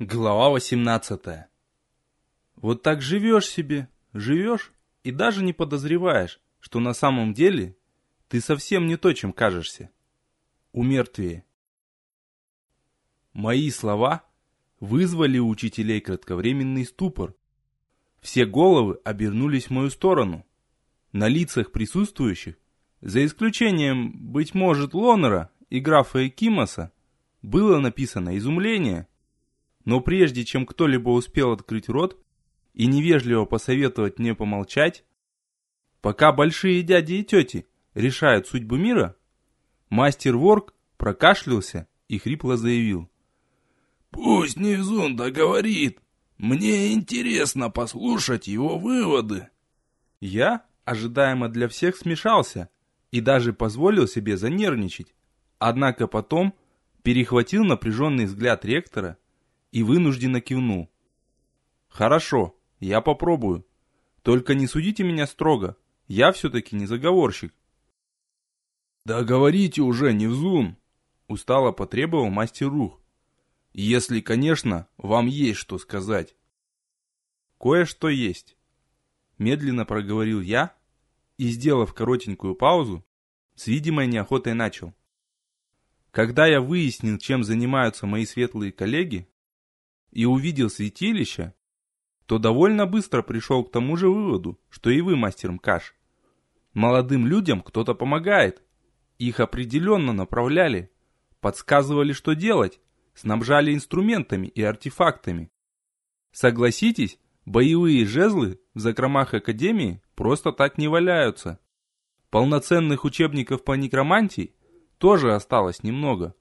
Глава 18 Вот так живешь себе, живешь и даже не подозреваешь, что на самом деле ты совсем не то, чем кажешься. Умертвее. Мои слова вызвали у учителей кратковременный ступор. Все головы обернулись в мою сторону. На лицах присутствующих, за исключением, быть может, Лонера и графа Экимоса, было написано изумление – но прежде чем кто-либо успел открыть рот и невежливо посоветовать мне помолчать, пока большие дяди и тети решают судьбу мира, мастер Ворк прокашлялся и хрипло заявил. «Пусть Невзун договорит. Мне интересно послушать его выводы». Я, ожидаемо для всех, смешался и даже позволил себе занервничать. Однако потом перехватил напряженный взгляд ректора и вынужденно кивнул. «Хорошо, я попробую. Только не судите меня строго, я все-таки не заговорщик». «Да говорите уже, Невзун!» — устало потребовал мастер Рух. «Если, конечно, вам есть что сказать». «Кое-что есть», — медленно проговорил я и, сделав коротенькую паузу, с видимой неохотой начал. Когда я выяснил, чем занимаются мои светлые коллеги, и увидел святилище, то довольно быстро пришел к тому же выводу, что и вы, мастер Мкаш. Молодым людям кто-то помогает. Их определенно направляли, подсказывали, что делать, снабжали инструментами и артефактами. Согласитесь, боевые жезлы в закромах Академии просто так не валяются. Полноценных учебников по некромантии тоже осталось немного.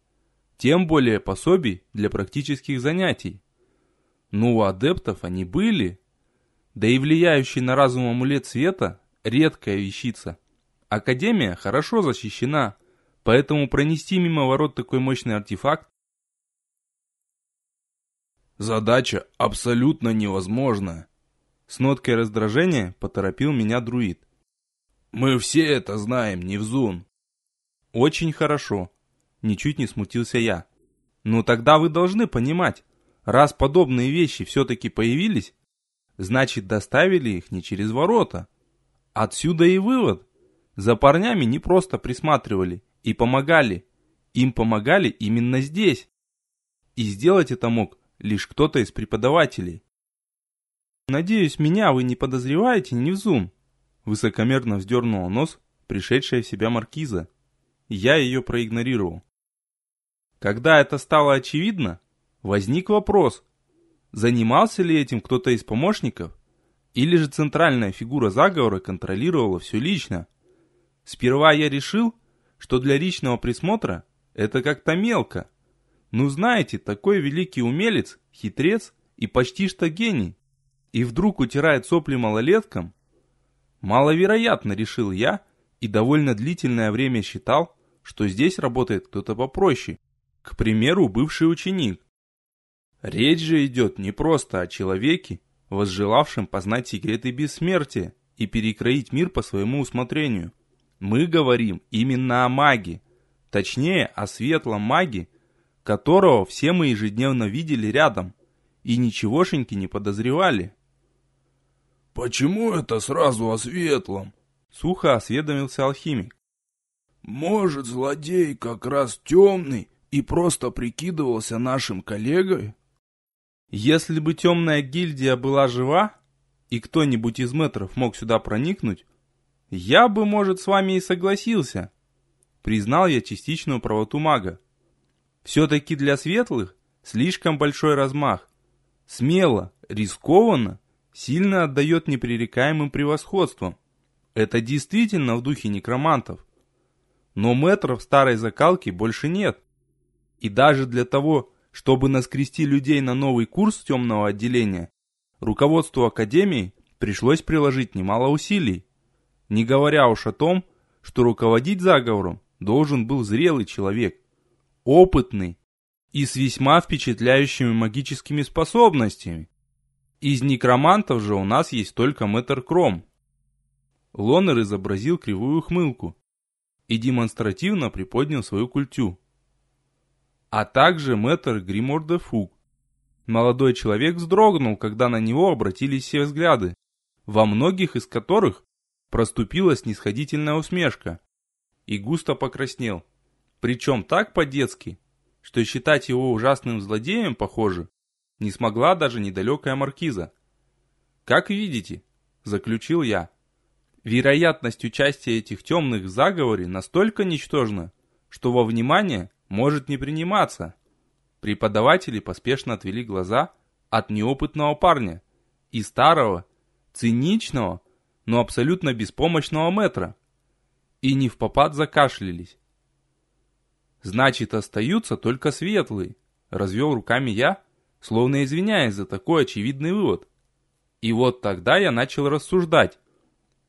Тем более пособий для практических занятий. Ну, у адептов они были. Да и влияющий на разум амулет света – редкая вещица. Академия хорошо защищена, поэтому пронести мимо ворот такой мощный артефакт Задача абсолютно невозможная. С ноткой раздражения поторопил меня друид. Мы все это знаем, Невзун. Очень хорошо. Ничуть не смутился я. Но тогда вы должны понимать, Раз подобные вещи все-таки появились, значит доставили их не через ворота. Отсюда и вывод. За парнями не просто присматривали и помогали. Им помогали именно здесь. И сделать это мог лишь кто-то из преподавателей. «Надеюсь, меня вы не подозреваете, не в зум?» Высокомерно вздернула нос пришедшая в себя маркиза. Я ее проигнорировал. Когда это стало очевидно, возник вопрос, занимался ли этим кто-то из помощников, или же центральная фигура заговора контролировала все лично. Сперва я решил, что для личного присмотра это как-то мелко. Ну знаете, такой великий умелец, хитрец и почти что гений. И вдруг утирает сопли малолеткам? Маловероятно, решил я, и довольно длительное время считал, что здесь работает кто-то попроще. К примеру, бывший ученик. Речь же идет не просто о человеке, возжелавшем познать секреты бессмертия и перекроить мир по своему усмотрению. Мы говорим именно о маге, точнее о светлом маге, которого все мы ежедневно видели рядом и ничегошеньки не подозревали. «Почему это сразу о светлом?» — сухо осведомился алхимик. «Может, злодей как раз темный и просто прикидывался нашим коллегой?» Если бы темная гильдия была жива, и кто-нибудь из метров мог сюда проникнуть, я бы, может, с вами и согласился. Признал я частичную правоту мага. Все-таки для светлых слишком большой размах. Смело, рискованно, сильно отдает непререкаемым превосходством. Это действительно в духе некромантов. Но метров старой закалки больше нет. И даже для того, чтобы наскрести людей на новый курс темного отделения, руководству Академии пришлось приложить немало усилий. Не говоря уж о том, что руководить заговором должен был зрелый человек, опытный и с весьма впечатляющими магическими способностями. Из некромантов же у нас есть только мэтр Кром. Лонер изобразил кривую ухмылку и демонстративно приподнял свою культю а также мэтр Гримор де Фуг. Молодой человек вздрогнул, когда на него обратились все взгляды, во многих из которых проступила снисходительная усмешка, и густо покраснел. Причем так по-детски, что считать его ужасным злодеем, похоже, не смогла даже недалекая маркиза. «Как видите», — заключил я, — «вероятность участия этих темных в заговоре настолько ничтожна, что во внимание может не приниматься». Преподаватели поспешно отвели глаза от неопытного парня и старого, циничного, но абсолютно беспомощного метра. И не в попад закашлялись. Значит, остаются только светлые, развел руками я, словно извиняясь за такой очевидный вывод. И вот тогда я начал рассуждать.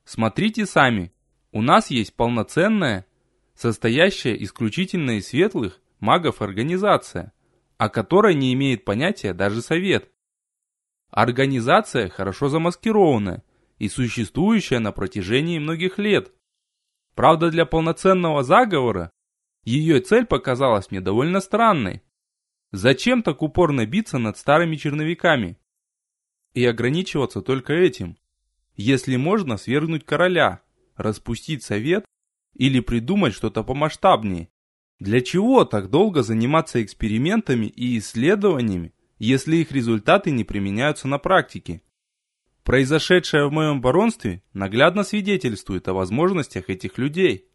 Смотрите сами, у нас есть полноценная, состоящая исключительно из светлых магов организация о которой не имеет понятия даже совет. Организация хорошо замаскированная и существующая на протяжении многих лет. Правда, для полноценного заговора ее цель показалась мне довольно странной. Зачем так упорно биться над старыми черновиками? И ограничиваться только этим. Если можно свергнуть короля, распустить совет или придумать что-то помасштабнее. Для чего так долго заниматься экспериментами и исследованиями, если их результаты не применяются на практике? Произошедшее в моем баронстве наглядно свидетельствует о возможностях этих людей.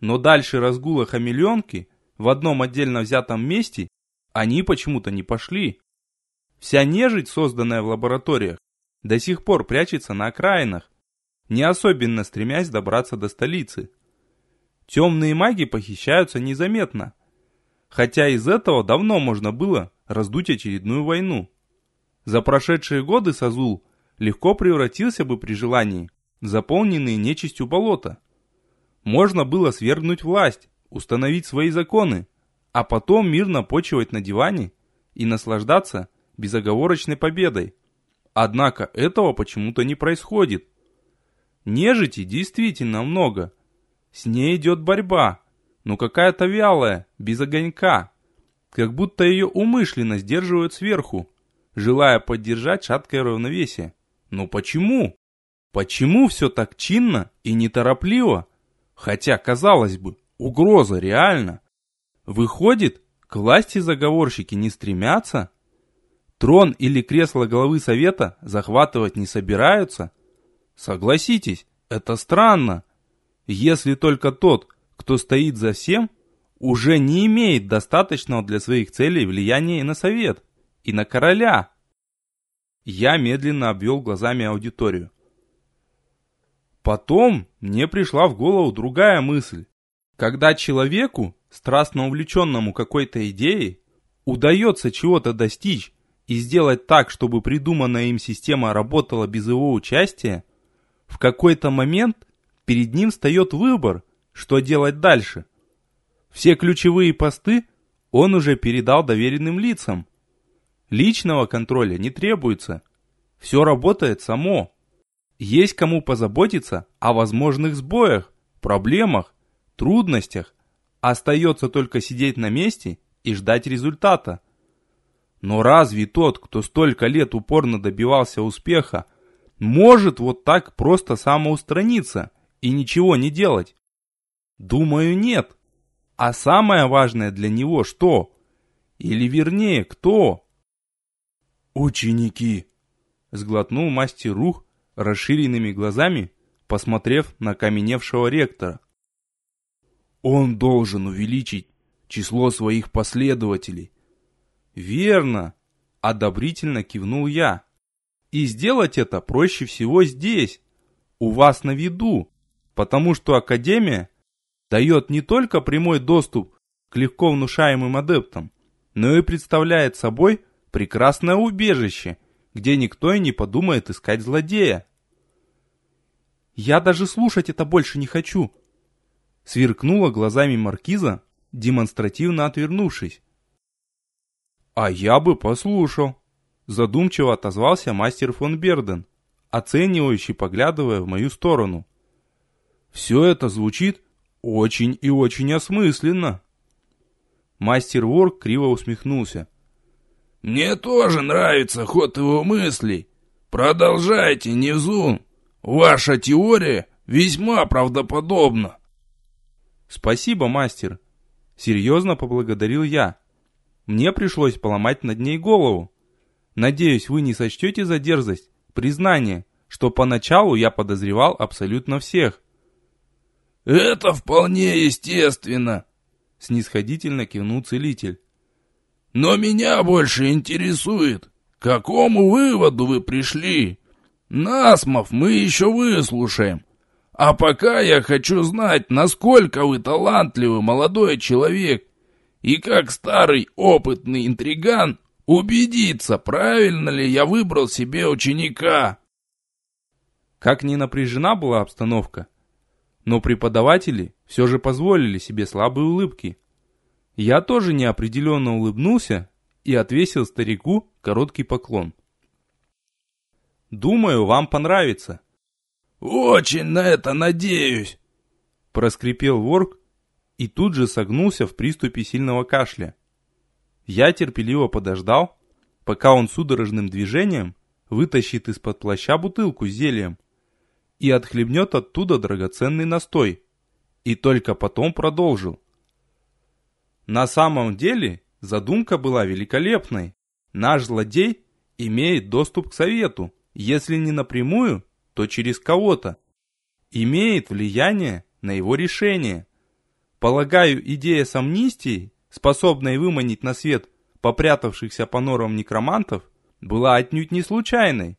Но дальше разгула хамелеонки в одном отдельно взятом месте они почему-то не пошли. Вся нежить, созданная в лабораториях, до сих пор прячется на окраинах, не особенно стремясь добраться до столицы. Темные маги похищаются незаметно. Хотя из этого давно можно было раздуть очередную войну. За прошедшие годы Сазул легко превратился бы при желании в нечистью болота. Можно было свергнуть власть, установить свои законы, а потом мирно почивать на диване и наслаждаться безоговорочной победой. Однако этого почему-то не происходит. Нежити действительно много, с ней идет борьба, но какая-то вялая, без огонька. Как будто ее умышленно сдерживают сверху, желая поддержать шаткое равновесие. Но почему? Почему все так чинно и неторопливо? Хотя, казалось бы, угроза реальна. Выходит, к власти заговорщики не стремятся? Трон или кресло главы совета захватывать не собираются? Согласитесь, это странно если только тот, кто стоит за всем, уже не имеет достаточного для своих целей влияния и на совет, и на короля. Я медленно обвел глазами аудиторию. Потом мне пришла в голову другая мысль. Когда человеку, страстно увлеченному какой-то идеей, удается чего-то достичь и сделать так, чтобы придуманная им система работала без его участия, в какой-то момент перед ним встает выбор, что делать дальше. Все ключевые посты он уже передал доверенным лицам. Личного контроля не требуется. Все работает само. Есть кому позаботиться о возможных сбоях, проблемах, трудностях. Остается только сидеть на месте и ждать результата. Но разве тот, кто столько лет упорно добивался успеха, может вот так просто самоустраниться? И ничего не делать? Думаю, нет. А самое важное для него что? Или вернее, кто? Ученики, сглотнул мастер Рух расширенными глазами, посмотрев на каменевшего ректора. Он должен увеличить число своих последователей. Верно, одобрительно кивнул я. И сделать это проще всего здесь, у вас на виду потому что Академия дает не только прямой доступ к легко внушаемым адептам, но и представляет собой прекрасное убежище, где никто и не подумает искать злодея. «Я даже слушать это больше не хочу!» Сверкнула глазами маркиза, демонстративно отвернувшись. «А я бы послушал!» Задумчиво отозвался мастер фон Берден, оценивающий, поглядывая в мою сторону. Все это звучит очень и очень осмысленно. Мастер Ворк криво усмехнулся. Мне тоже нравится ход его мыслей. Продолжайте, Невзун. Ваша теория весьма правдоподобна. Спасибо, мастер. Серьезно поблагодарил я. Мне пришлось поломать над ней голову. Надеюсь, вы не сочтете за дерзость признание, что поначалу я подозревал абсолютно всех. «Это вполне естественно», — снисходительно кивнул целитель. «Но меня больше интересует, к какому выводу вы пришли? Насмов мы еще выслушаем. А пока я хочу знать, насколько вы талантливый молодой человек и как старый опытный интриган убедиться, правильно ли я выбрал себе ученика. Как ни напряжена была обстановка, но преподаватели все же позволили себе слабые улыбки. Я тоже неопределенно улыбнулся и отвесил старику короткий поклон. «Думаю, вам понравится». «Очень на это надеюсь», — проскрипел ворк и тут же согнулся в приступе сильного кашля. Я терпеливо подождал, пока он судорожным движением вытащит из-под плаща бутылку с зельем и отхлебнет оттуда драгоценный настой, и только потом продолжил. На самом деле задумка была великолепной. Наш злодей имеет доступ к совету, если не напрямую, то через кого-то. Имеет влияние на его решение. Полагаю, идея с амнистией, способной выманить на свет попрятавшихся по норам некромантов, была отнюдь не случайной.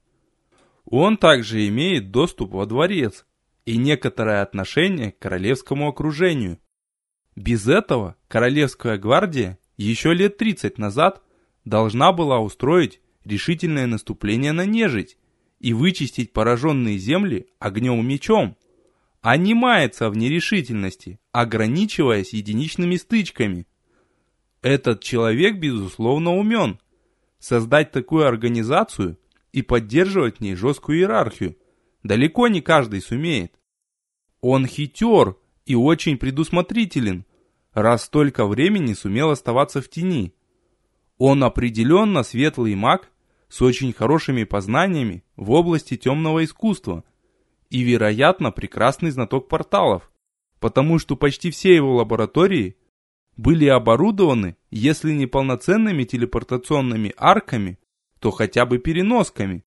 Он также имеет доступ во дворец и некоторое отношение к королевскому окружению. Без этого Королевская гвардия еще лет 30 назад должна была устроить решительное наступление на нежить и вычистить пораженные земли огнем и мечом, а не мается в нерешительности, ограничиваясь единичными стычками. Этот человек, безусловно, умен. Создать такую организацию и поддерживать в ней жесткую иерархию далеко не каждый сумеет. Он хитер и очень предусмотрителен, раз столько времени сумел оставаться в тени. Он определенно светлый маг с очень хорошими познаниями в области темного искусства и, вероятно, прекрасный знаток порталов, потому что почти все его лаборатории были оборудованы, если не полноценными телепортационными арками, то хотя бы переносками.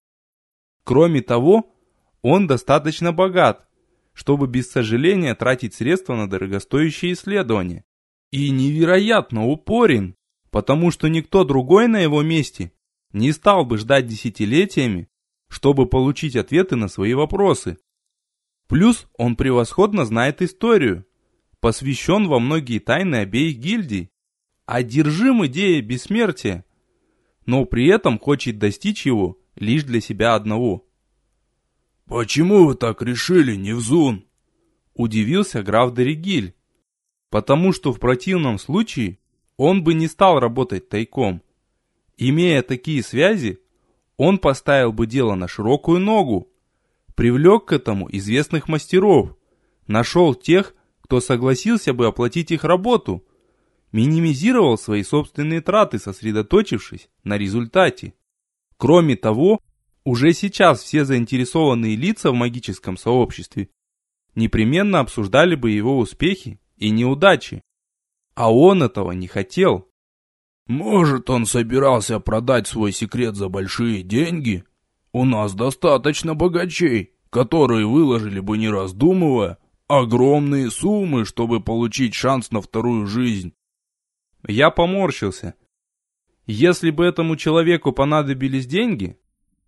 Кроме того, он достаточно богат, чтобы без сожаления тратить средства на дорогостоящие исследования. И невероятно упорен, потому что никто другой на его месте не стал бы ждать десятилетиями, чтобы получить ответы на свои вопросы. Плюс он превосходно знает историю, посвящен во многие тайны обеих гильдий, одержим идеей бессмертия, но при этом хочет достичь его лишь для себя одного. «Почему вы так решили, Невзун?» – удивился граф Доригиль. «Потому что в противном случае он бы не стал работать тайком. Имея такие связи, он поставил бы дело на широкую ногу, привлек к этому известных мастеров, нашел тех, кто согласился бы оплатить их работу, минимизировал свои собственные траты, сосредоточившись на результате. Кроме того, уже сейчас все заинтересованные лица в магическом сообществе непременно обсуждали бы его успехи и неудачи. А он этого не хотел. Может, он собирался продать свой секрет за большие деньги? У нас достаточно богачей, которые выложили бы не раздумывая огромные суммы, чтобы получить шанс на вторую жизнь. Я поморщился. Если бы этому человеку понадобились деньги,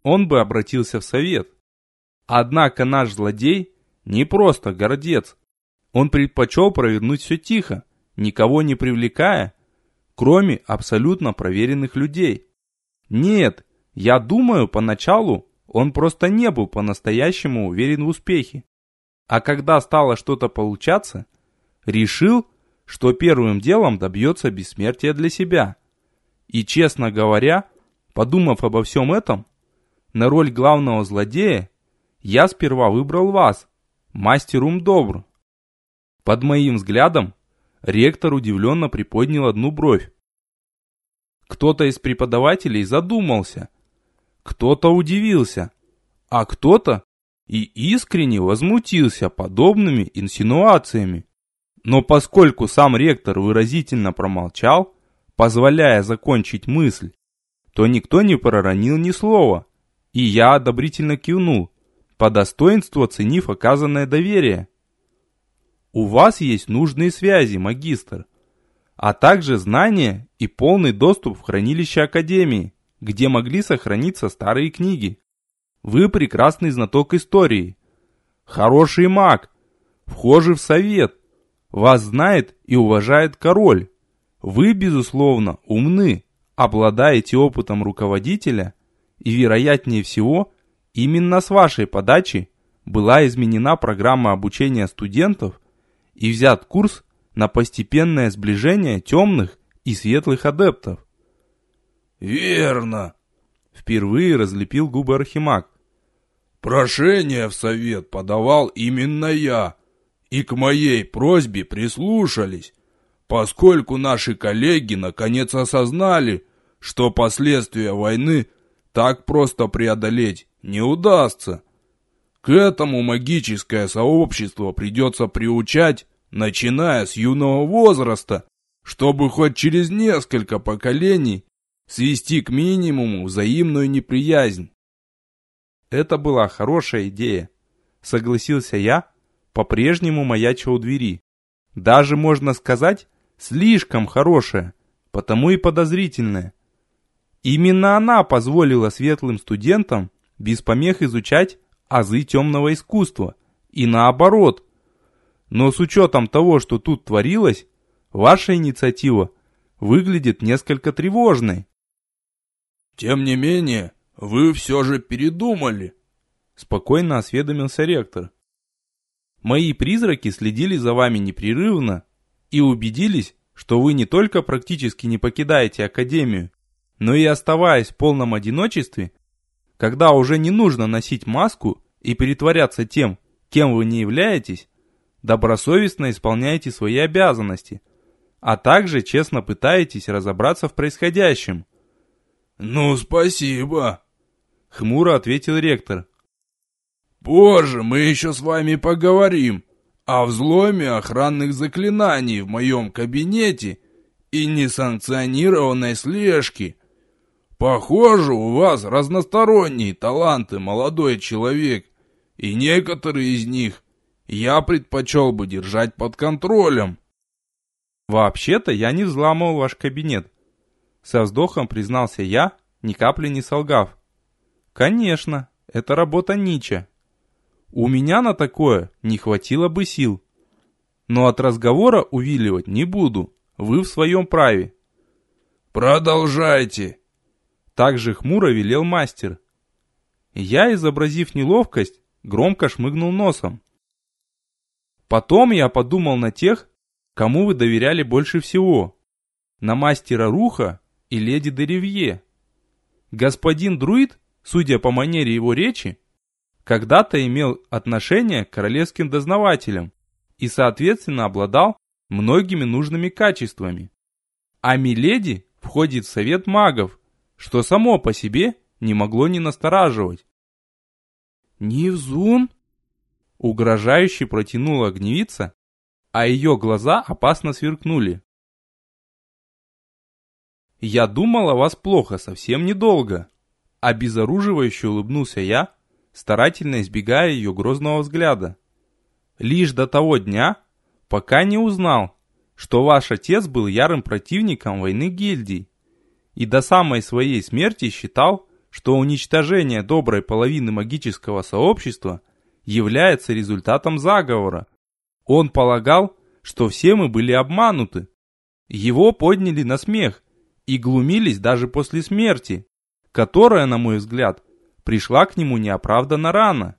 он бы обратился в совет. Однако наш злодей не просто гордец. Он предпочел провернуть все тихо, никого не привлекая, кроме абсолютно проверенных людей. Нет, я думаю, поначалу он просто не был по-настоящему уверен в успехе. А когда стало что-то получаться, решил, что первым делом добьется бессмертия для себя. И, честно говоря, подумав обо всем этом, на роль главного злодея я сперва выбрал вас, мастер ум. Под моим взглядом ректор удивленно приподнял одну бровь. Кто-то из преподавателей задумался, кто-то удивился, а кто-то и искренне возмутился подобными инсинуациями. Но поскольку сам ректор выразительно промолчал, позволяя закончить мысль, то никто не проронил ни слова, и я одобрительно кивнул, по достоинству оценив оказанное доверие. У вас есть нужные связи, магистр, а также знания и полный доступ в хранилище Академии, где могли сохраниться старые книги. Вы прекрасный знаток истории, хороший маг, вхожий в совет, вас знает и уважает король. Вы, безусловно, умны, обладаете опытом руководителя, и, вероятнее всего, именно с вашей подачи была изменена программа обучения студентов и взят курс на постепенное сближение темных и светлых адептов. «Верно!» — впервые разлепил губы Архимаг. «Прошение в совет подавал именно я, и к моей просьбе прислушались, поскольку наши коллеги наконец осознали, что последствия войны так просто преодолеть не удастся. К этому магическое сообщество придется приучать, начиная с юного возраста, чтобы хоть через несколько поколений свести к минимуму взаимную неприязнь. Это была хорошая идея, согласился я, по-прежнему маяча у двери. Даже, можно сказать, слишком хорошая, потому и подозрительная. Именно она позволила светлым студентам без помех изучать азы темного искусства, и наоборот. Но с учетом того, что тут творилось, ваша инициатива выглядит несколько тревожной. «Тем не менее, вы все же передумали», — спокойно осведомился ректор. Мои призраки следили за вами непрерывно и убедились, что вы не только практически не покидаете Академию, но и оставаясь в полном одиночестве, когда уже не нужно носить маску и притворяться тем, кем вы не являетесь, добросовестно исполняете свои обязанности, а также честно пытаетесь разобраться в происходящем. «Ну, спасибо», — хмуро ответил ректор, Позже мы еще с вами поговорим о взломе охранных заклинаний в моем кабинете и несанкционированной слежке. Похоже, у вас разносторонние таланты, молодой человек, и некоторые из них я предпочел бы держать под контролем. Вообще-то я не взламывал ваш кабинет. Со вздохом признался я, ни капли не солгав. Конечно, это работа Нича. У меня на такое не хватило бы сил. Но от разговора увиливать не буду. Вы в своем праве. Продолжайте. Также хмуро велел мастер. Я, изобразив неловкость, громко шмыгнул носом. Потом я подумал на тех, кому вы доверяли больше всего. На мастера Руха и леди Деревье. Господин Друид, судя по манере его речи, когда-то имел отношение к королевским дознавателям и, соответственно, обладал многими нужными качествами. А Миледи входит в совет магов, что само по себе не могло не настораживать. «Нивзун?» Угрожающе протянула огневица, а ее глаза опасно сверкнули. «Я думал о вас плохо совсем недолго», обезоруживающе улыбнулся я, старательно избегая ее грозного взгляда. Лишь до того дня, пока не узнал, что ваш отец был ярым противником войны гильдий, и до самой своей смерти считал, что уничтожение доброй половины магического сообщества является результатом заговора. Он полагал, что все мы были обмануты. Его подняли на смех и глумились даже после смерти, которая, на мой взгляд, пришла к нему неоправданно рано.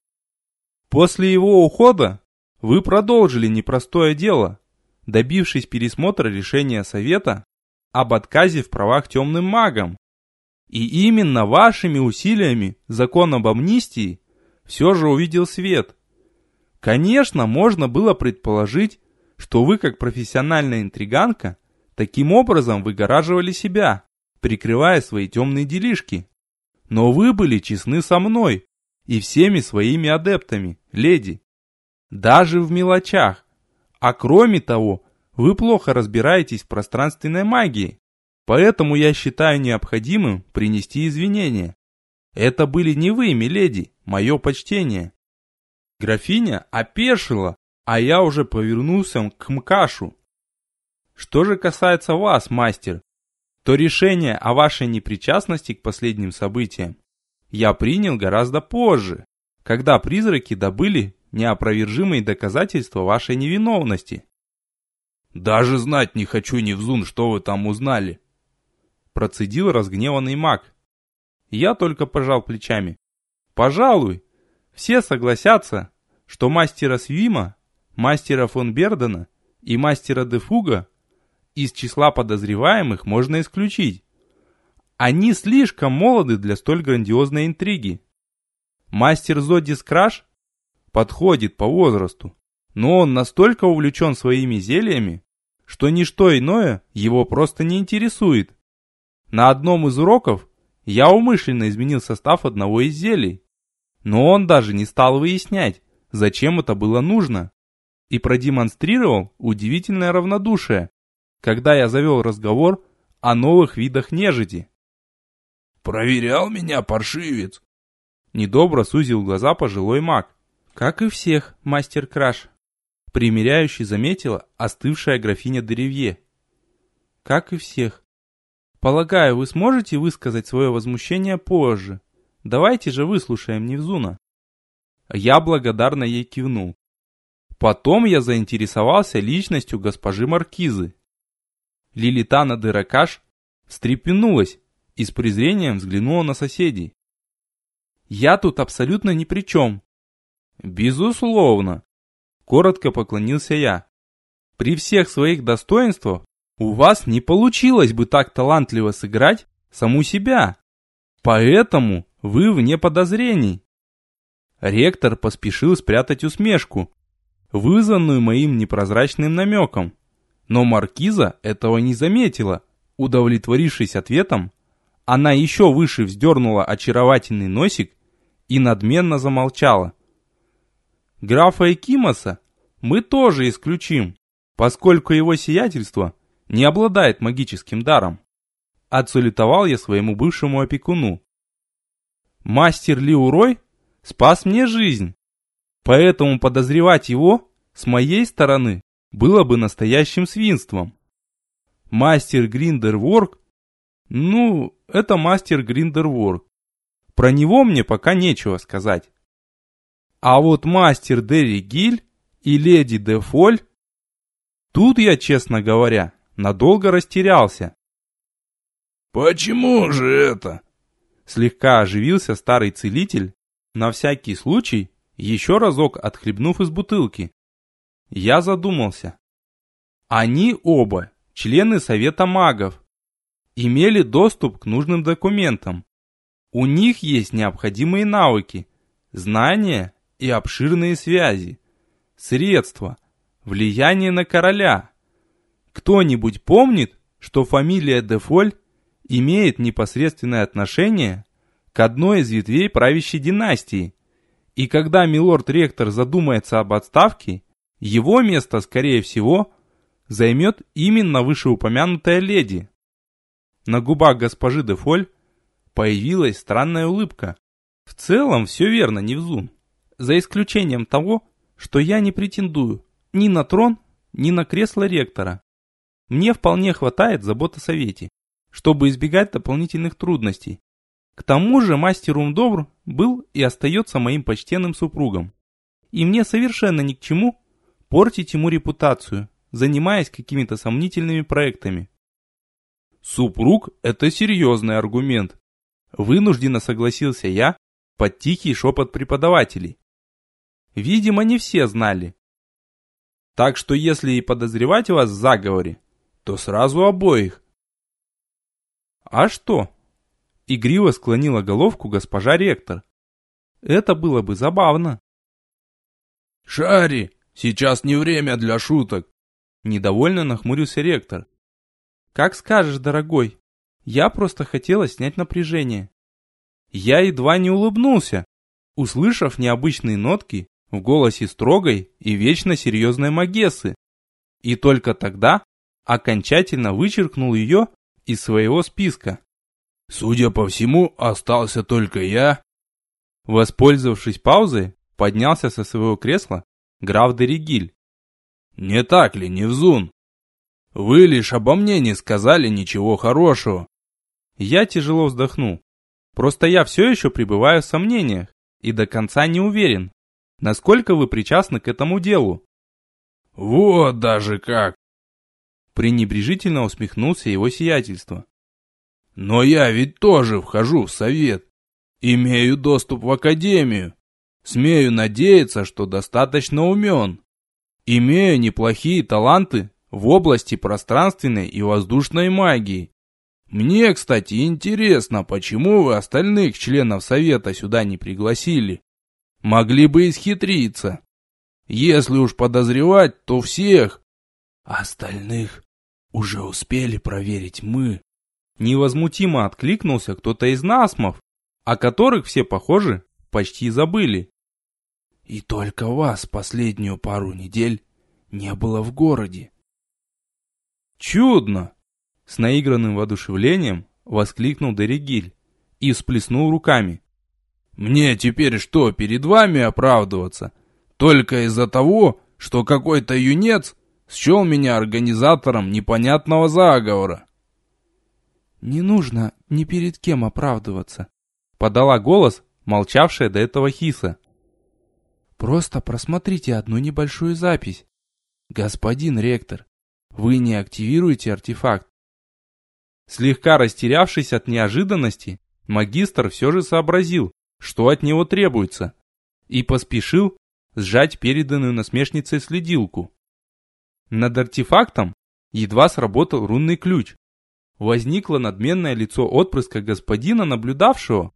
После его ухода вы продолжили непростое дело, добившись пересмотра решения Совета об отказе в правах темным магам. И именно вашими усилиями закон об амнистии все же увидел свет. Конечно, можно было предположить, что вы, как профессиональная интриганка, таким образом выгораживали себя, прикрывая свои темные делишки. Но вы были честны со мной и всеми своими адептами, леди. Даже в мелочах. А кроме того, вы плохо разбираетесь в пространственной магии. Поэтому я считаю необходимым принести извинения. Это были не вы, миледи, мое почтение. Графиня опешила, а я уже повернулся к Мкашу. Что же касается вас, мастер, то решение о вашей непричастности к последним событиям я принял гораздо позже, когда призраки добыли неопровержимые доказательства вашей невиновности. Даже знать не хочу, Невзун, что вы там узнали. Процедил разгневанный маг. Я только пожал плечами. Пожалуй, все согласятся, что мастера Свима, мастера фон Бердена и мастера Дефуга из числа подозреваемых можно исключить. Они слишком молоды для столь грандиозной интриги. Мастер Зодис Краш подходит по возрасту, но он настолько увлечен своими зельями, что ничто иное его просто не интересует. На одном из уроков я умышленно изменил состав одного из зелий, но он даже не стал выяснять, зачем это было нужно, и продемонстрировал удивительное равнодушие, когда я завел разговор о новых видах нежити. «Проверял меня, паршивец?» Недобро сузил глаза пожилой маг. «Как и всех, мастер Краш», примиряющий заметила остывшая графиня Деревье. «Как и всех. Полагаю, вы сможете высказать свое возмущение позже. Давайте же выслушаем Невзуна». Я благодарно ей кивнул. Потом я заинтересовался личностью госпожи Маркизы. Лилитана Дыракаш встрепенулась и с презрением взглянула на соседей. «Я тут абсолютно ни при чем». «Безусловно», — коротко поклонился я. «При всех своих достоинствах у вас не получилось бы так талантливо сыграть саму себя. Поэтому вы вне подозрений». Ректор поспешил спрятать усмешку, вызванную моим непрозрачным намеком. Но маркиза этого не заметила. Удовлетворившись ответом, она еще выше вздернула очаровательный носик и надменно замолчала. Графа Экимоса мы тоже исключим, поскольку его сиятельство не обладает магическим даром. Отсулетовал я своему бывшему опекуну. Мастер Лиурой спас мне жизнь, поэтому подозревать его с моей стороны было бы настоящим свинством. Мастер Гриндерворк, ну, это мастер Гриндерворк. Про него мне пока нечего сказать. А вот мастер Дерри Гиль и леди Де Фоль, тут я, честно говоря, надолго растерялся. «Почему же это?» Слегка оживился старый целитель, на всякий случай, еще разок отхлебнув из бутылки. Я задумался. Они оба, члены Совета магов, имели доступ к нужным документам. У них есть необходимые навыки, знания и обширные связи, средства, влияние на короля. Кто-нибудь помнит, что фамилия Дефоль имеет непосредственное отношение к одной из ветвей правящей династии, и когда милорд-ректор задумается об отставке, его место, скорее всего, займет именно вышеупомянутая леди. На губах госпожи де Фоль появилась странная улыбка. В целом все верно, Невзун. За исключением того, что я не претендую ни на трон, ни на кресло ректора. Мне вполне хватает забот о совете, чтобы избегать дополнительных трудностей. К тому же мастер Умдобр был и остается моим почтенным супругом. И мне совершенно ни к чему портить ему репутацию, занимаясь какими-то сомнительными проектами. Супруг – это серьезный аргумент. Вынужденно согласился я под тихий шепот преподавателей. Видимо, не все знали. Так что если и подозревать вас в заговоре, то сразу обоих. А что? Игриво склонила головку госпожа ректор. Это было бы забавно. Шари, Сейчас не время для шуток. Недовольно нахмурился ректор. Как скажешь, дорогой. Я просто хотела снять напряжение. Я едва не улыбнулся, услышав необычные нотки в голосе строгой и вечно серьезной Магессы. И только тогда окончательно вычеркнул ее из своего списка. Судя по всему, остался только я. Воспользовавшись паузой, поднялся со своего кресла граф Деригиль. Не так ли, Невзун? Вы лишь обо мне не сказали ничего хорошего. Я тяжело вздохнул. Просто я все еще пребываю в сомнениях и до конца не уверен, насколько вы причастны к этому делу. Вот даже как! Пренебрежительно усмехнулся его сиятельство. Но я ведь тоже вхожу в совет. Имею доступ в академию. Смею надеяться, что достаточно умен. Имею неплохие таланты в области пространственной и воздушной магии. Мне, кстати, интересно, почему вы остальных членов совета сюда не пригласили? Могли бы исхитриться. Если уж подозревать, то всех. Остальных уже успели проверить мы. Невозмутимо откликнулся кто-то из насмов, о которых все, похоже, почти забыли. И только вас последнюю пару недель не было в городе. Чудно! С наигранным воодушевлением воскликнул Дерегиль и всплеснул руками. «Мне теперь что, перед вами оправдываться? Только из-за того, что какой-то юнец счел меня организатором непонятного заговора». «Не нужно ни перед кем оправдываться», — подала голос, молчавшая до этого Хиса. «Просто просмотрите одну небольшую запись. Господин ректор, вы не активируете артефакт, Слегка растерявшись от неожиданности, магистр все же сообразил, что от него требуется, и поспешил сжать переданную насмешницей следилку. Над артефактом едва сработал рунный ключ. Возникло надменное лицо отпрыска господина, наблюдавшего,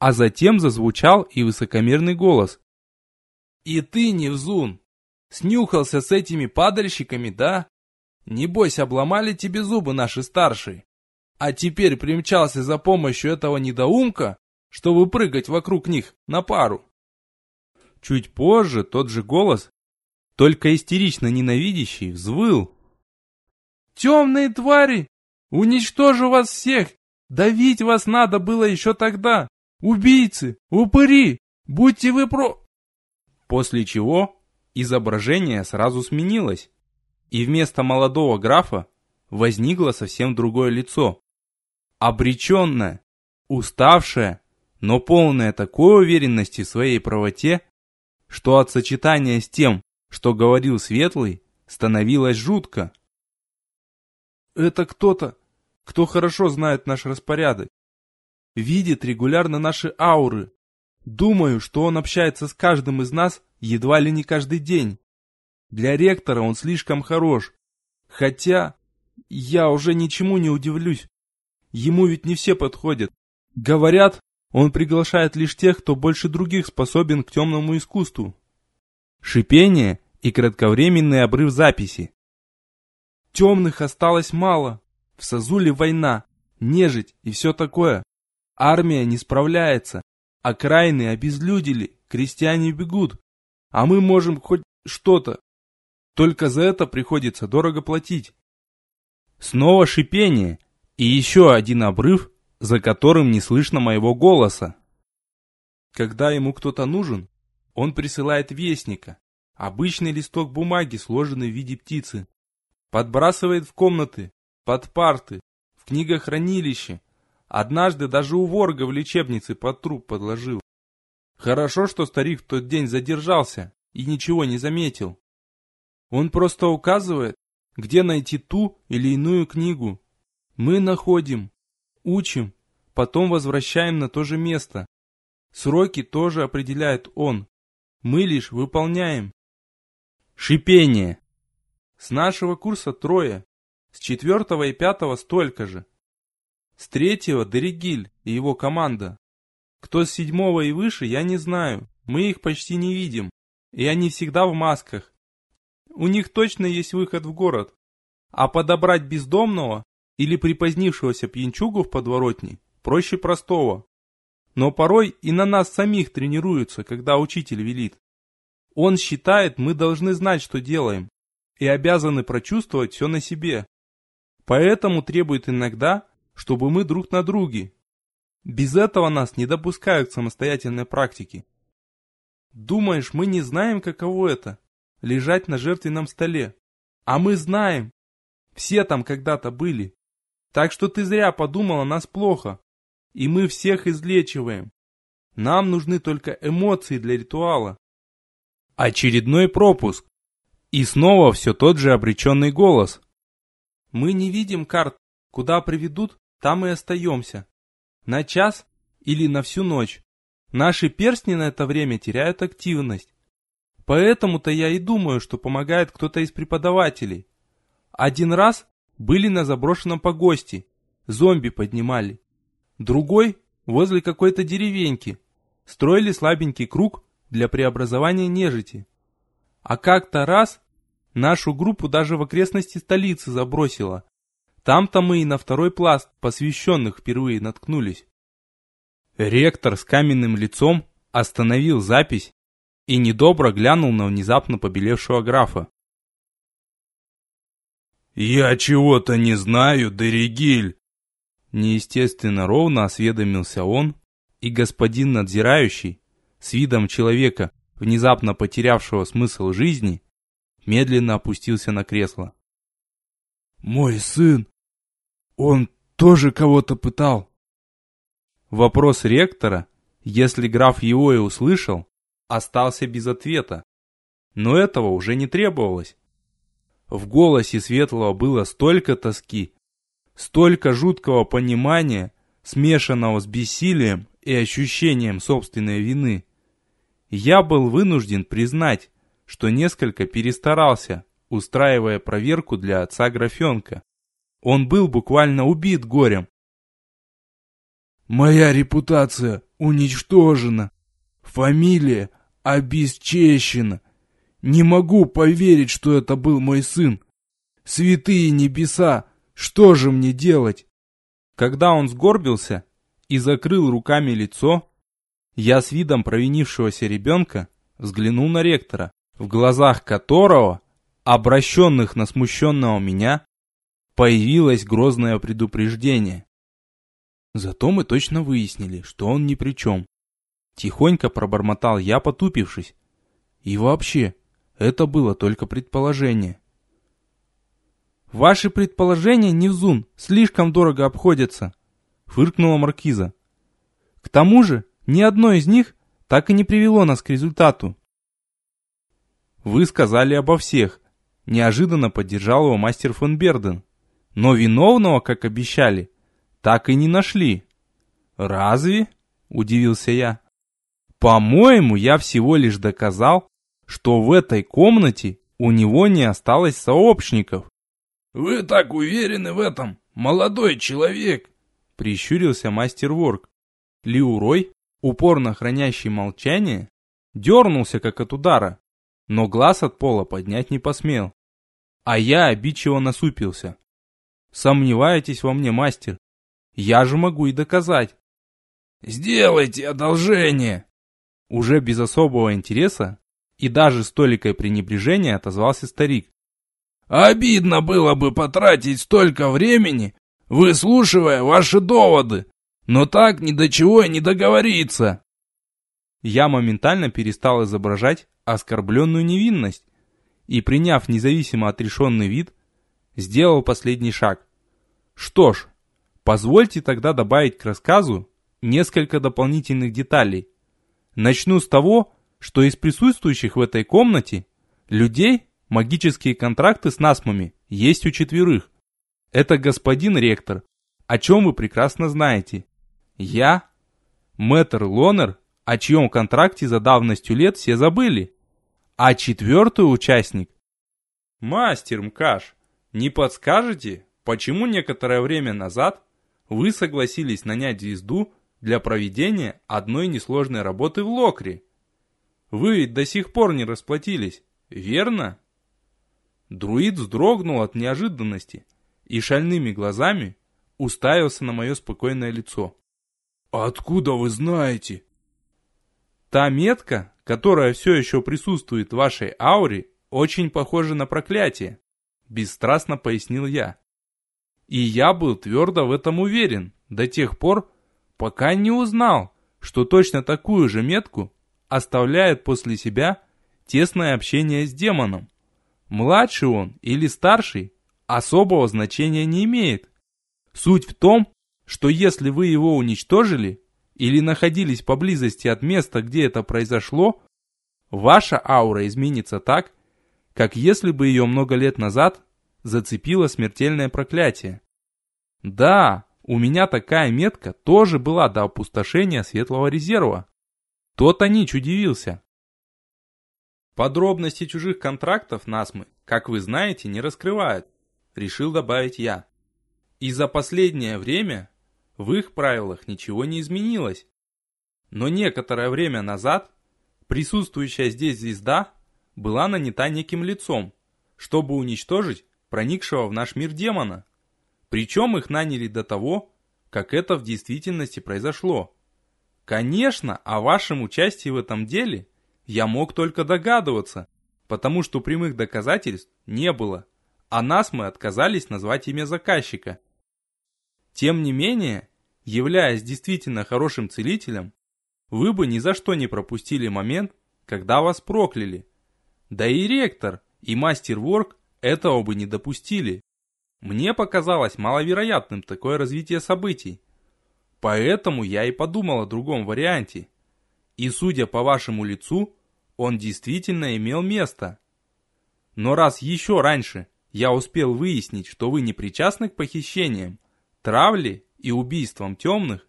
а затем зазвучал и высокомерный голос. «И ты, Невзун, снюхался с этими падальщиками, да? Небось, обломали тебе зубы наши старшие а теперь примчался за помощью этого недоумка, чтобы прыгать вокруг них на пару. Чуть позже тот же голос, только истерично ненавидящий, взвыл. «Темные твари! Уничтожу вас всех! Давить вас надо было еще тогда! Убийцы! Упыри! Будьте вы про...» После чего изображение сразу сменилось, и вместо молодого графа возникло совсем другое лицо обреченная, уставшая, но полная такой уверенности в своей правоте, что от сочетания с тем, что говорил Светлый, становилось жутко. Это кто-то, кто хорошо знает наш распорядок, видит регулярно наши ауры. Думаю, что он общается с каждым из нас едва ли не каждый день. Для ректора он слишком хорош, хотя я уже ничему не удивлюсь. Ему ведь не все подходят. Говорят, он приглашает лишь тех, кто больше других способен к темному искусству. Шипение и кратковременный обрыв записи. Темных осталось мало. В Сазуле война, нежить и все такое. Армия не справляется. Окраины обезлюдили, крестьяне бегут. А мы можем хоть что-то. Только за это приходится дорого платить. Снова шипение и еще один обрыв, за которым не слышно моего голоса. Когда ему кто-то нужен, он присылает вестника, обычный листок бумаги, сложенный в виде птицы. Подбрасывает в комнаты, под парты, в книгохранилище. Однажды даже у ворга в лечебнице под труп подложил. Хорошо, что старик в тот день задержался и ничего не заметил. Он просто указывает, где найти ту или иную книгу, мы находим, учим, потом возвращаем на то же место. Сроки тоже определяет он. Мы лишь выполняем. Шипение. С нашего курса трое. С четвертого и пятого столько же. С третьего Дерегиль и его команда. Кто с седьмого и выше, я не знаю. Мы их почти не видим. И они всегда в масках. У них точно есть выход в город. А подобрать бездомного или припозднившегося пьянчугу в подворотне проще простого. Но порой и на нас самих тренируются, когда учитель велит. Он считает, мы должны знать, что делаем, и обязаны прочувствовать все на себе. Поэтому требует иногда, чтобы мы друг на друге. Без этого нас не допускают к самостоятельной практике. Думаешь, мы не знаем, каково это? Лежать на жертвенном столе. А мы знаем. Все там когда-то были. Так что ты зря подумала нас плохо. И мы всех излечиваем. Нам нужны только эмоции для ритуала. Очередной пропуск. И снова все тот же обреченный голос. Мы не видим карт. Куда приведут, там и остаемся. На час или на всю ночь. Наши перстни на это время теряют активность. Поэтому-то я и думаю, что помогает кто-то из преподавателей. Один раз были на заброшенном погосте, зомби поднимали. Другой возле какой-то деревеньки. Строили слабенький круг для преобразования нежити. А как-то раз нашу группу даже в окрестности столицы забросило. Там-то мы и на второй пласт посвященных впервые наткнулись. Ректор с каменным лицом остановил запись и недобро глянул на внезапно побелевшего графа. «Я чего-то не знаю, Дерегиль!» Неестественно ровно осведомился он, и господин надзирающий, с видом человека, внезапно потерявшего смысл жизни, медленно опустился на кресло. «Мой сын! Он тоже кого-то пытал!» Вопрос ректора, если граф его и услышал, остался без ответа. Но этого уже не требовалось. В голосе Светлого было столько тоски, столько жуткого понимания, смешанного с бессилием и ощущением собственной вины. Я был вынужден признать, что несколько перестарался, устраивая проверку для отца графенка. Он был буквально убит горем. «Моя репутация уничтожена, фамилия обесчещена. Не могу поверить, что это был мой сын. Святые небеса, что же мне делать?» Когда он сгорбился и закрыл руками лицо, я с видом провинившегося ребенка взглянул на ректора, в глазах которого, обращенных на смущенного меня, появилось грозное предупреждение. Зато мы точно выяснили, что он ни при чем. Тихонько пробормотал я, потупившись. И вообще, это было только предположение. «Ваши предположения, Невзун, слишком дорого обходятся», — фыркнула Маркиза. «К тому же, ни одно из них так и не привело нас к результату». «Вы сказали обо всех», — неожиданно поддержал его мастер фон Берден. «Но виновного, как обещали, так и не нашли». «Разве?» — удивился я. По-моему, я всего лишь доказал, что в этой комнате у него не осталось сообщников. «Вы так уверены в этом, молодой человек?» Прищурился мастер Ворк. Лиурой, упорно хранящий молчание, дернулся как от удара, но глаз от пола поднять не посмел. А я обидчиво насупился. Сомневаетесь во мне, мастер? Я же могу и доказать. «Сделайте одолжение!» Уже без особого интереса и даже с толикой пренебрежения отозвался старик. «Обидно было бы потратить столько времени, выслушивая ваши доводы, но так ни до чего и не договориться». Я моментально перестал изображать оскорбленную невинность и, приняв независимо отрешенный вид, сделал последний шаг. Что ж, позвольте тогда добавить к рассказу несколько дополнительных деталей, Начну с того, что из присутствующих в этой комнате людей магические контракты с насмами есть у четверых. Это господин ректор, о чем вы прекрасно знаете. Я, мэтр Лонер, о чьем контракте за давностью лет все забыли. А четвертый участник. Мастер Мкаш, не подскажете, почему некоторое время назад вы согласились нанять звезду для проведения одной несложной работы в Локре. Вы ведь до сих пор не расплатились, верно? Друид вздрогнул от неожиданности и шальными глазами уставился на мое спокойное лицо. «Откуда вы знаете?» Та метка, которая все еще присутствует в вашей ауре, очень похожа на проклятие, бесстрастно пояснил я. И я был твердо в этом уверен до тех пор, пока не узнал, что точно такую же метку оставляет после себя тесное общение с демоном. Младший он или старший особого значения не имеет. Суть в том, что если вы его уничтожили или находились поблизости от места, где это произошло, ваша аура изменится так, как если бы ее много лет назад зацепило смертельное проклятие. Да, у меня такая метка тоже была до опустошения светлого резерва. Тот Анич удивился. Подробности чужих контрактов нас мы, как вы знаете, не раскрывают, решил добавить я. И за последнее время в их правилах ничего не изменилось. Но некоторое время назад присутствующая здесь звезда была нанята неким лицом, чтобы уничтожить проникшего в наш мир демона. Причем их наняли до того, как это в действительности произошло. Конечно, о вашем участии в этом деле я мог только догадываться, потому что прямых доказательств не было, а нас мы отказались назвать имя заказчика. Тем не менее, являясь действительно хорошим целителем, вы бы ни за что не пропустили момент, когда вас прокляли. Да и ректор, и мастер Ворк этого бы не допустили. Мне показалось маловероятным такое развитие событий. Поэтому я и подумал о другом варианте. И судя по вашему лицу, он действительно имел место. Но раз еще раньше я успел выяснить, что вы не причастны к похищениям, травле и убийствам темных,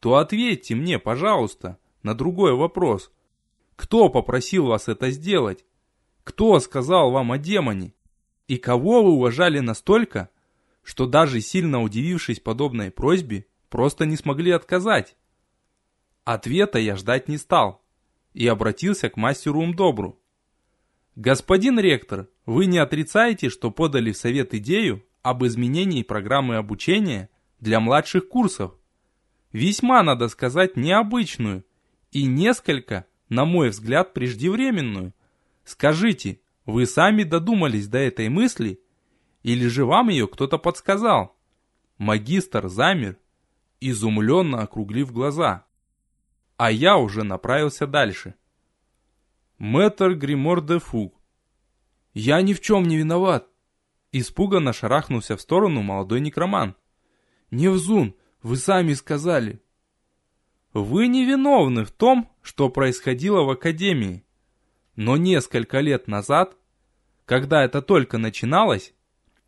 то ответьте мне, пожалуйста, на другой вопрос. Кто попросил вас это сделать? Кто сказал вам о демоне? И кого вы уважали настолько, что даже сильно удивившись подобной просьбе, просто не смогли отказать? Ответа я ждать не стал и обратился к мастеру Умдобру. Господин ректор, вы не отрицаете, что подали в совет идею об изменении программы обучения для младших курсов? Весьма, надо сказать, необычную и несколько, на мой взгляд, преждевременную. Скажите, вы сами додумались до этой мысли? Или же вам ее кто-то подсказал? Магистр замер, изумленно округлив глаза. А я уже направился дальше. Мэтр Гримор де Фуг. Я ни в чем не виноват. Испуганно шарахнулся в сторону молодой некроман. Невзун, вы сами сказали. Вы не виновны в том, что происходило в Академии. Но несколько лет назад, когда это только начиналось,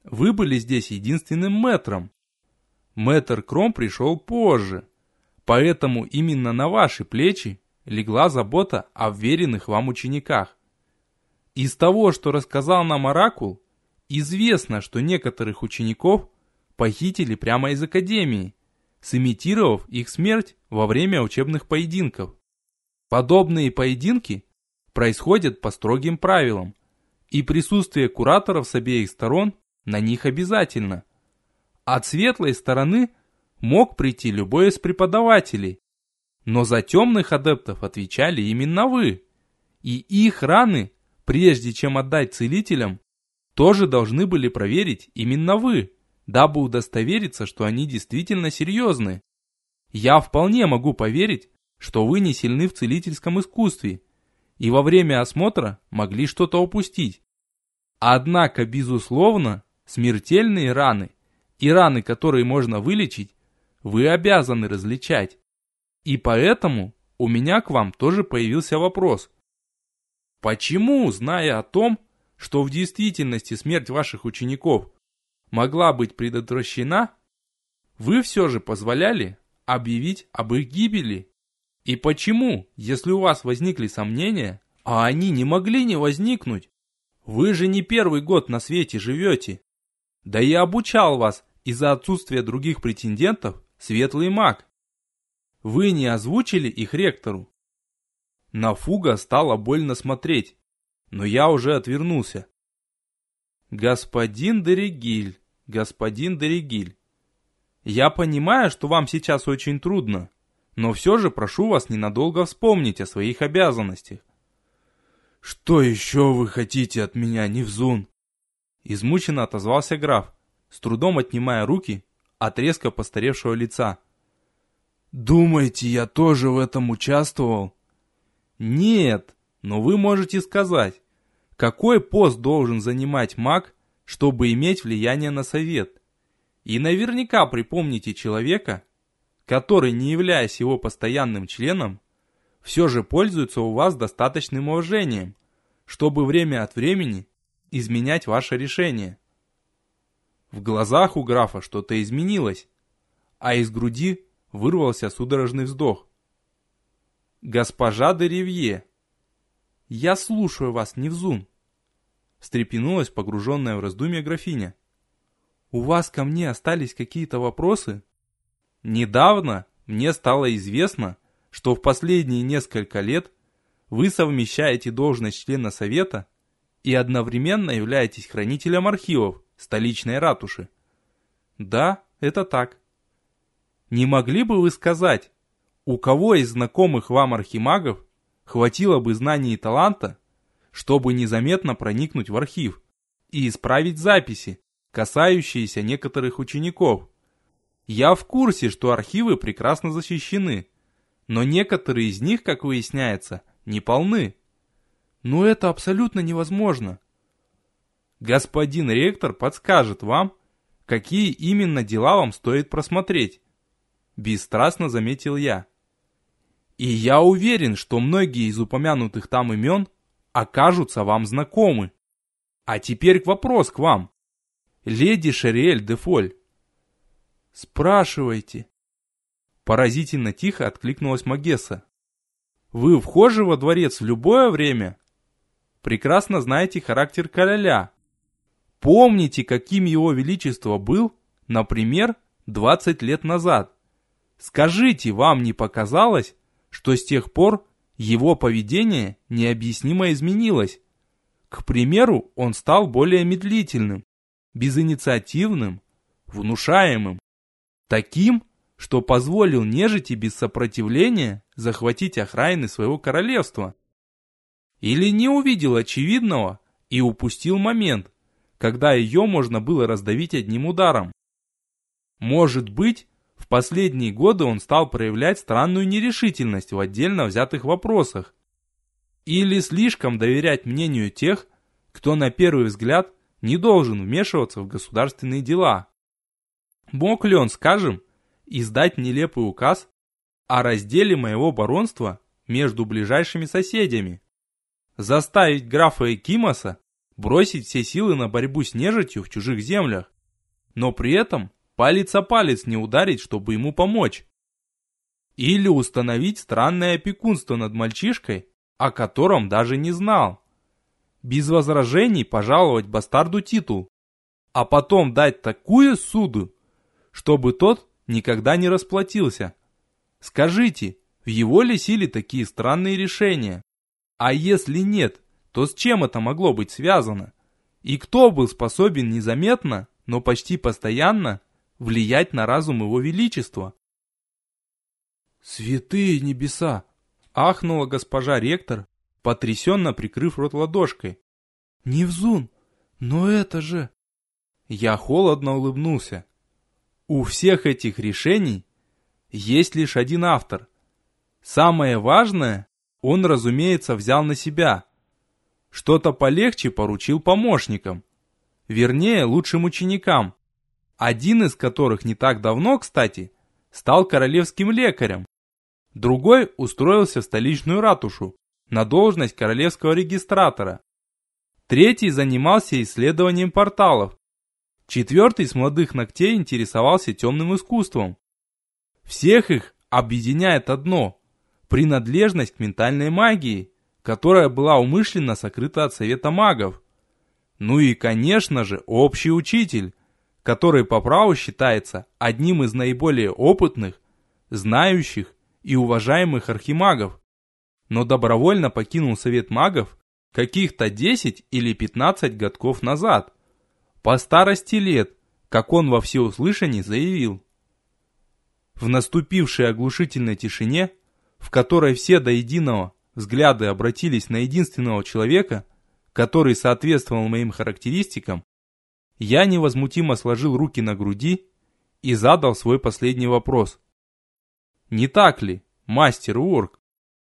вы были здесь единственным мэтром. Мэтр Кром пришел позже, поэтому именно на ваши плечи легла забота о веренных вам учениках. Из того, что рассказал нам Оракул, известно, что некоторых учеников похитили прямо из Академии сымитировав их смерть во время учебных поединков. Подобные поединки происходят по строгим правилам, и присутствие кураторов с обеих сторон на них обязательно. От светлой стороны мог прийти любой из преподавателей, но за темных адептов отвечали именно вы, и их раны, прежде чем отдать целителям, тоже должны были проверить именно вы дабы удостовериться, что они действительно серьезны. Я вполне могу поверить, что вы не сильны в целительском искусстве, и во время осмотра могли что-то упустить. Однако, безусловно, смертельные раны и раны, которые можно вылечить, вы обязаны различать. И поэтому у меня к вам тоже появился вопрос. Почему, зная о том, что в действительности смерть ваших учеников могла быть предотвращена, вы все же позволяли объявить об их гибели. И почему, если у вас возникли сомнения, а они не могли не возникнуть? Вы же не первый год на свете живете. Да я обучал вас из-за отсутствия других претендентов светлый маг. Вы не озвучили их ректору? На Фуга стало больно смотреть, но я уже отвернулся. Господин Дерегиль, господин Дерегиль. Я понимаю, что вам сейчас очень трудно, но все же прошу вас ненадолго вспомнить о своих обязанностях. Что еще вы хотите от меня, Невзун? Измученно отозвался граф, с трудом отнимая руки от резко постаревшего лица. Думаете, я тоже в этом участвовал? Нет, но вы можете сказать, какой пост должен занимать маг, чтобы иметь влияние на совет? И наверняка припомните человека, который, не являясь его постоянным членом, все же пользуется у вас достаточным уважением, чтобы время от времени изменять ваше решение. В глазах у графа что-то изменилось, а из груди вырвался судорожный вздох. «Госпожа де Ривье, я слушаю вас, Невзун!» встрепенулась погруженная в раздумье графиня. «У вас ко мне остались какие-то вопросы?» «Недавно мне стало известно, что в последние несколько лет вы совмещаете должность члена совета и одновременно являетесь хранителем архивов столичной ратуши. Да, это так. Не могли бы вы сказать, у кого из знакомых вам архимагов хватило бы знаний и таланта, чтобы незаметно проникнуть в архив и исправить записи, касающиеся некоторых учеников? Я в курсе, что архивы прекрасно защищены, но некоторые из них, как выясняется, не полны. Но это абсолютно невозможно. Господин ректор подскажет вам, какие именно дела вам стоит просмотреть, бесстрастно заметил я. И я уверен, что многие из упомянутых там имен окажутся вам знакомы. А теперь вопрос к вам. Леди Шериэль де Фоль. Спрашивайте. Поразительно тихо откликнулась Магесса. Вы вхожи во дворец в любое время? Прекрасно знаете характер короля. Помните, каким его величество был, например, 20 лет назад. Скажите, вам не показалось, что с тех пор его поведение необъяснимо изменилось? К примеру, он стал более медлительным, безинициативным, внушаемым, таким, что позволил нежити без сопротивления захватить окраины своего королевства. Или не увидел очевидного и упустил момент, когда ее можно было раздавить одним ударом. Может быть, в последние годы он стал проявлять странную нерешительность в отдельно взятых вопросах. Или слишком доверять мнению тех, кто на первый взгляд не должен вмешиваться в государственные дела. Мог ли он, скажем, издать нелепый указ о разделе моего баронства между ближайшими соседями? Заставить графа Экимоса бросить все силы на борьбу с нежитью в чужих землях, но при этом палец о палец не ударить, чтобы ему помочь. Или установить странное опекунство над мальчишкой, о котором даже не знал. Без возражений пожаловать бастарду титул, а потом дать такую суду, чтобы тот никогда не расплатился. Скажите, в его ли силе такие странные решения? А если нет, то с чем это могло быть связано? И кто был способен незаметно, но почти постоянно влиять на разум его величества. «Святые небеса!» — ахнула госпожа ректор, потрясенно прикрыв рот ладошкой. «Невзун, но это же...» Я холодно улыбнулся. У всех этих решений есть лишь один автор. Самое важное он, разумеется, взял на себя. Что-то полегче поручил помощникам. Вернее, лучшим ученикам один из которых не так давно, кстати, стал королевским лекарем. Другой устроился в столичную ратушу на должность королевского регистратора. Третий занимался исследованием порталов. Четвертый с молодых ногтей интересовался темным искусством. Всех их объединяет одно – принадлежность к ментальной магии, которая была умышленно сокрыта от совета магов. Ну и, конечно же, общий учитель, который по праву считается одним из наиболее опытных, знающих и уважаемых архимагов, но добровольно покинул совет магов каких-то 10 или 15 годков назад, по старости лет, как он во всеуслышание заявил. В наступившей оглушительной тишине, в которой все до единого взгляды обратились на единственного человека, который соответствовал моим характеристикам, я невозмутимо сложил руки на груди и задал свой последний вопрос. Не так ли, мастер Уорк?